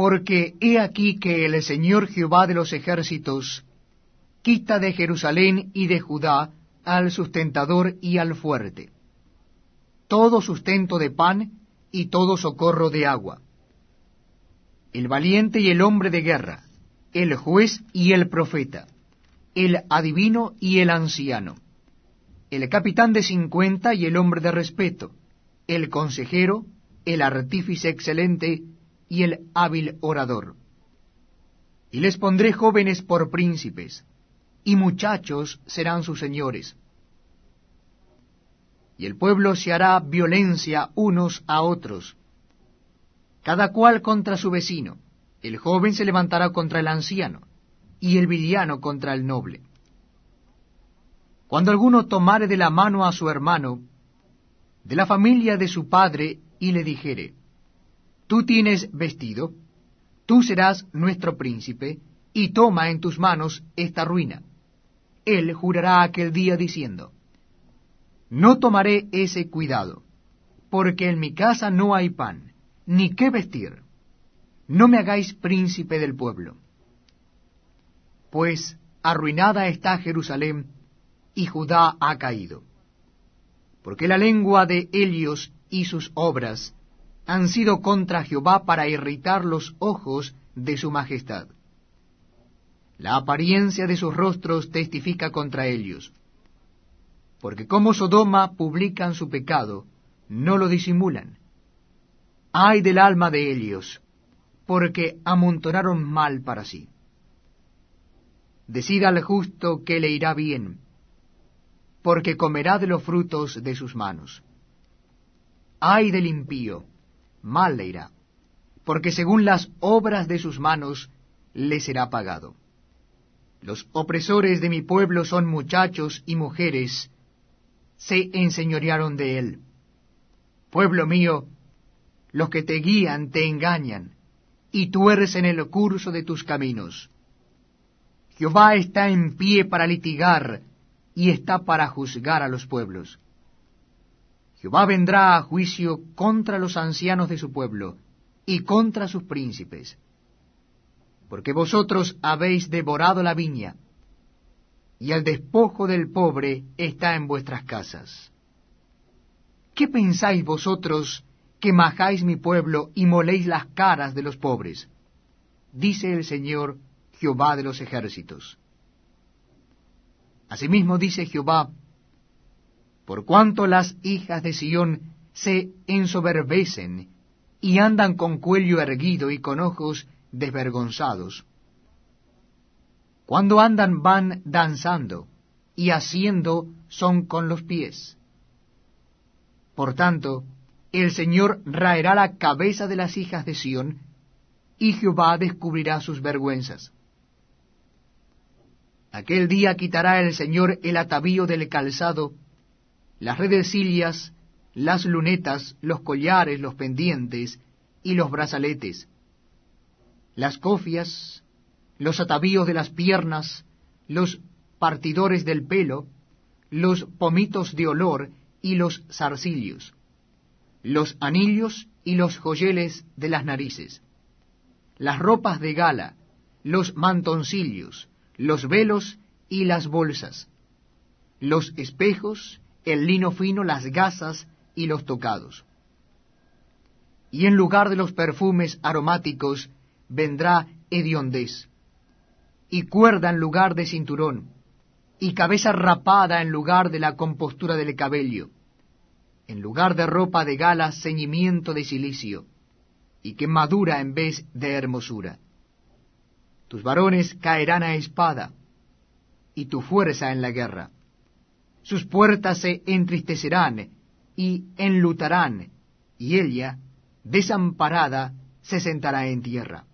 Porque he aquí que el Señor Jehová de los ejércitos quita de Jerusalén y de Judá al sustentador y al fuerte, todo sustento de pan y todo socorro de agua, el valiente y el hombre de guerra, el juez y el profeta, el adivino y el anciano, el capitán de cincuenta y el hombre de respeto, el consejero, el artífice excelente y el hábil orador. Y les pondré jóvenes por príncipes, y muchachos serán sus señores. Y el pueblo se hará violencia unos a otros, cada cual contra su vecino. El joven se levantará contra el anciano, y el villano contra el noble. Cuando alguno tomare de la mano a su hermano, de la familia de su padre, y le dijere, Tú tienes vestido, tú serás nuestro príncipe, y toma en tus manos esta ruina. Él jurará aquel día diciendo, No tomaré ese cuidado, porque en mi casa no hay pan, ni qué vestir. No me hagáis príncipe del pueblo. Pues arruinada está Jerusalén, y Judá ha caído. Porque la lengua de Helios y sus obras han sido contra Jehová para irritar los ojos de su majestad. La apariencia de sus rostros testifica contra ellos. Porque como Sodoma publican su pecado, no lo disimulan. Ay del alma de Helios, porque amontonaron mal para sí. Decida al justo que le irá bien, porque comerá de los frutos de sus manos. Ay del impío, mal le irá, porque según las obras de sus manos le será pagado. Los opresores de mi pueblo son muchachos y mujeres, se enseñorearon de él. Pueblo mío, los que te guían te engañan, y tuercen el curso de tus caminos. Jehová está en pie para litigar, y está para juzgar a los pueblos. Jehová vendrá a juicio contra los ancianos de su pueblo, y contra sus príncipes porque vosotros habéis devorado la viña, y el despojo del pobre está en vuestras casas. ¿Qué pensáis vosotros que majáis mi pueblo y moléis las caras de los pobres? Dice el Señor Jehová de los ejércitos. Asimismo dice Jehová, por cuanto las hijas de Sión se ensoberbecen y andan con cuello erguido y con ojos desvergonzados. Cuando andan van danzando, y haciendo son con los pies. Por tanto, el Señor raerá la cabeza de las hijas de Sión, y Jehová descubrirá sus vergüenzas. Aquel día quitará el Señor el atavío del calzado, las redecillas, las lunetas, los collares, los pendientes y los brazaletes, las cofias, los atavíos de las piernas, los partidores del pelo, los pomitos de olor y los zarcillos, los anillos y los joyeles de las narices, las ropas de gala, los mantoncillos, los velos y las bolsas, los espejos, el lino fino, las gasas y los tocados. Y en lugar de los perfumes aromáticos vendrá hediondez, y cuerda en lugar de cinturón, y cabeza rapada en lugar de la compostura del cabello, en lugar de ropa de gala ceñimiento de silicio, y quemadura en vez de hermosura. Tus varones caerán a espada, y tu fuerza en la guerra. Sus puertas se entristecerán y enlutarán, y ella, desamparada, se sentará en tierra.